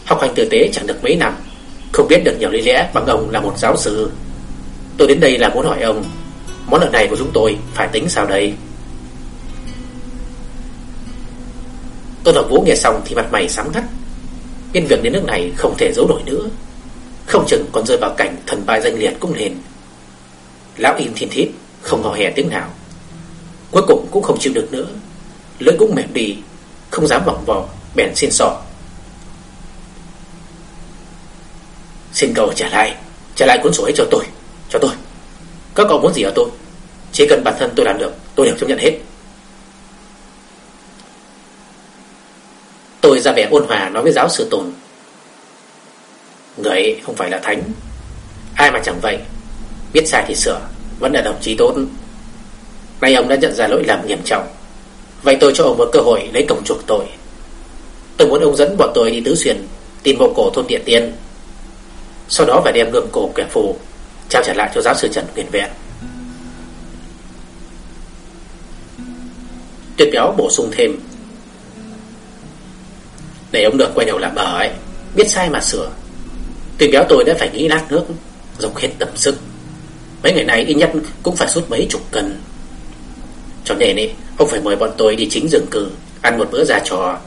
Học hành tử tế chẳng được mấy năm, Không biết được nhiều lý lẽ bằng ông là một giáo sư. Tôi đến đây là muốn hỏi ông, Món nợ này của chúng tôi phải tính sao đây? Tôi đọc vũ nghe xong thì mặt mày sáng ngắt. Yên việc đến nước này không thể giấu nổi nữa. Không chừng còn rơi vào cảnh thần bại danh liệt cũng nên. Lão im thiên thít Không hò hè tiếng nào. Cuối cùng cũng không chịu được nữa. Lưỡi cũng mềm đi Không dám vòng vò, Bèn xin sọ Xin cậu trả lại Trả lại cuốn sổ ấy cho tôi Cho tôi. Các cậu muốn gì ở tôi? Chỉ cần bản thân tôi làm được, Tôi đều chấp nhận hết. Tôi ra vẻ ôn hòa nói với giáo sư Tồn. Người ấy không phải là thánh. Ai mà chẳng vậy? Biết sai thì sửa. Vẫn là đồng chí tốt Nay ông đã nhận ra lỗi lầm nghiêm trọng. Vậy tôi cho ông một cơ hội lấy công chuộc tội. Tôi muốn ông dẫn bọn tôi đi tứ xuyên, Tìm mộ cổ thôn Điện Tiên. Sau đó phải đem gương cổ kẻ phù, Trao trả lại cho giáo sư Trần nguyên vẹn. Tuyệt béo bổ sung thêm. Để ông được quay đầu làm bờ ấy, Biết sai mà sửa. Tuyệt béo tôi đã phải nghĩ lát nước, dốc hết tâm sức. Mấy ngày này ít nhất cũng phải suốt mấy chục cân. Cho nên ý, ông phải mời bọn tôi đi chính rừng cư Ăn một bữa ra trò.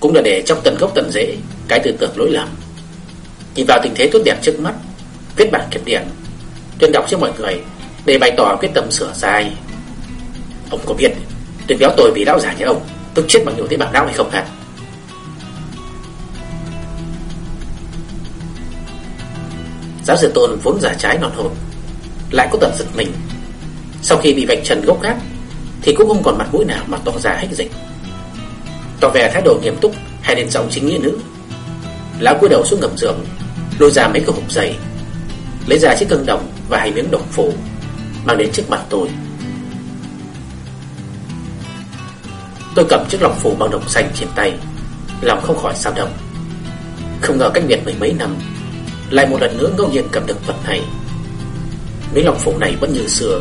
Cũng là để trong tận gốc tận rễ Cái tư tưởng lỗi lầm. Nhìn vào tình thế tốt đẹp trước mắt Viết bản kiểm điểm Tuyên đọc cho mọi người Để bày tỏ quyết tâm sửa sai. Ông có biết Tuyên béo tôi vì lão giả như ông Tức chết bằng nhiều tế bào não hay không hả? Giáo sư Tôn vốn giả trái non hồn lại có tần giật mình. Sau khi bị vạch trần gốc gác, Thì cũng không còn mặt mũi nào mà tỏ ra hách dịch. Tỏ vẻ thái độ nghiêm túc, Hay đến giọng chính nghĩa nữ. Lão cúi đầu xuống ngầm giường, Lôi ra mấy cái hộp giày Lấy ra chiếc cân đồng và hai miếng đồng phủ Mang đến trước mặt tôi. Tôi cầm chiếc lọc phủ bằng đồng xanh trên tay, Lòng không khỏi sao động. Không ngờ cách biệt mười mấy năm, lại một lần nữa ngẫu nhiên cầm được vật này. Mấy lòng phủ này vẫn như xưa.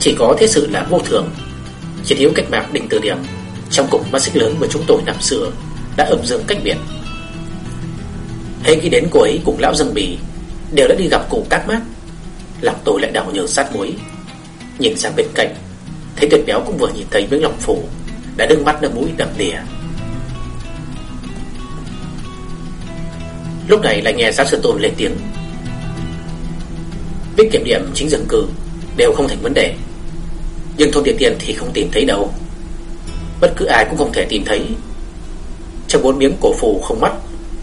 Chỉ có thế sự là vô thường. Chỉ thiếu cách mạng định từ điểm. Trong cùng mắt xích lớn với chúng tôi năm xưa Đã ẩm dương cách biệt. Hễ khi đến cô ấy cùng lão dân bì, Đều đã đi gặp cụ các mát. Lòng tôi lại đảo nhờ sát muối. Nhìn sang bên cạnh, Thấy tuyệt béo cũng vừa nhìn thấy miếng lòng phủ Đã đứng mắt nước mũi đầm đìa. Lúc này lại nghe giáo sư Tôn lên tiếng. Viết kiểm điểm chính dân cư Đều không thành vấn đề. Nhưng thôn tiền tiền thì không tìm thấy đâu. Bất cứ ai cũng không thể tìm thấy. Trong bốn miếng cổ phù không mắt,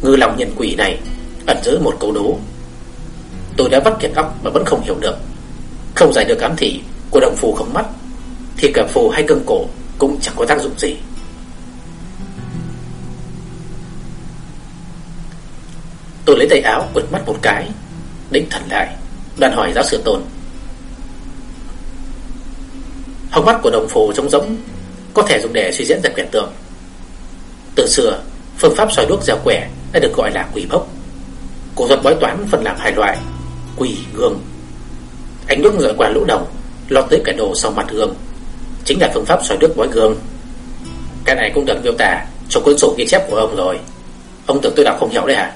Ngư lòng nhân quỷ này Ẩn giữ một câu đố. Tôi đã vắt kiệt óc mà vẫn không hiểu được. Không giải được ám thị của đồng phù không mắt, Thì cả phù hay cương cổ Cũng chẳng có tác dụng gì. Tôi lấy tay áo quật mắt một cái Định thần lại. Đoàn hỏi giáo sư Tôn. Hốc mắt của đồng phù trống rỗng, Có thể dùng để suy diễn ra quẻ tượng. Từ xưa, Phương pháp soi đuốc gieo quẻ Đã được gọi là quỷ bốc Cổ thuật bói toán phân làm hai loại, Quỷ gương. Ánh đuốc ngựa qua lũ đồng, Lọt tới cả đồ sau mặt gương, Chính là phương pháp soi đuốc bói gương. Cái này cũng được miêu tả Trong cuốn sổ ghi chép của ông rồi. Ông tưởng tôi đọc không hiểu đấy hả?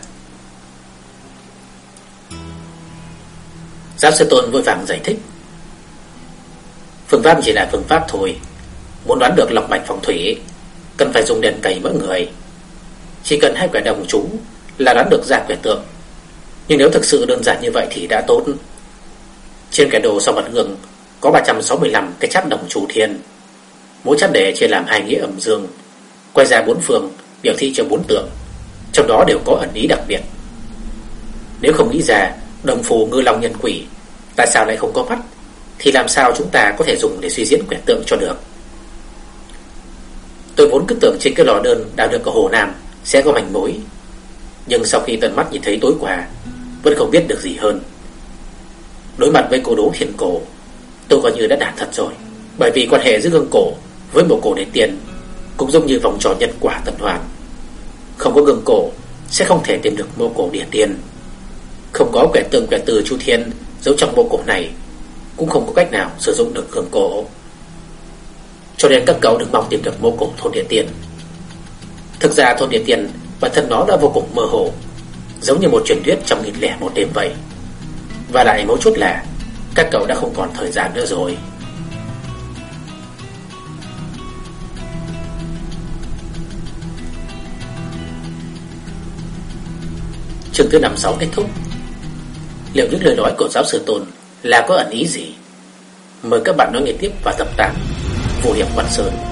Giáp sư Tôn vội vàng giải thích. Phương pháp chỉ là phương pháp thôi. Muốn đoán được lọc mạch phong thủy, Cần phải dùng đèn cầy mỗi người. Chỉ cần hai quẻ đồng chú Là đoán được ra quẻ tượng. Nhưng nếu thực sự đơn giản như vậy thì đã tốt. Trên cái đồ sau mặt gương Có 365 cái chắp đồng chú thiên. Mỗi chắp đề chia làm hai nghĩa ẩm dương. Quay ra bốn phương, Biểu thị cho bốn tượng. Trong đó đều có ẩn ý đặc biệt. Nếu không nghĩ ra Đồng phù ngư lòng nhân quỷ, Tại sao lại không có mắt? Thì làm sao chúng ta có thể dùng để suy diễn quẻ tượng cho được? Tôi vốn cứ tưởng trên cái lò đơn Đào được ở Hồ Nam Sẽ có mảnh mối. Nhưng sau khi tận mắt nhìn thấy tối qua, Vẫn không biết được gì hơn. Đối mặt với cô đố thiên cổ, Tôi coi như đã đạt thật rồi. Bởi vì quan hệ giữa gương cổ Với một cổ đế tiền Cũng giống như vòng tròn nhân quả tận hoàn. Không có gương cổ Sẽ không thể tìm được mô cổ địa tiền không có quẻ tượng quẻ từ Chu Thiên Giấu trong mộ cổ này, Cũng không có cách nào sử dụng được gương cổ. Cho nên các cậu đừng mong tìm được mộ cổ thôn địa tiền Thực ra thôn địa tiền Bản thân nó đã vô cùng mơ hồ, Giống như một truyền thuyết trong nghìn lẻ một đêm vậy. Và lại mấu chốt là Các cậu đã không còn thời gian nữa rồi. Chương thứ 56 kết thúc. Liệu những lời nói của giáo sư Tôn là có ẩn ý gì? Mời các bạn nói nghe tiếp vào tập 8 Vụ hiệp Văn Sơn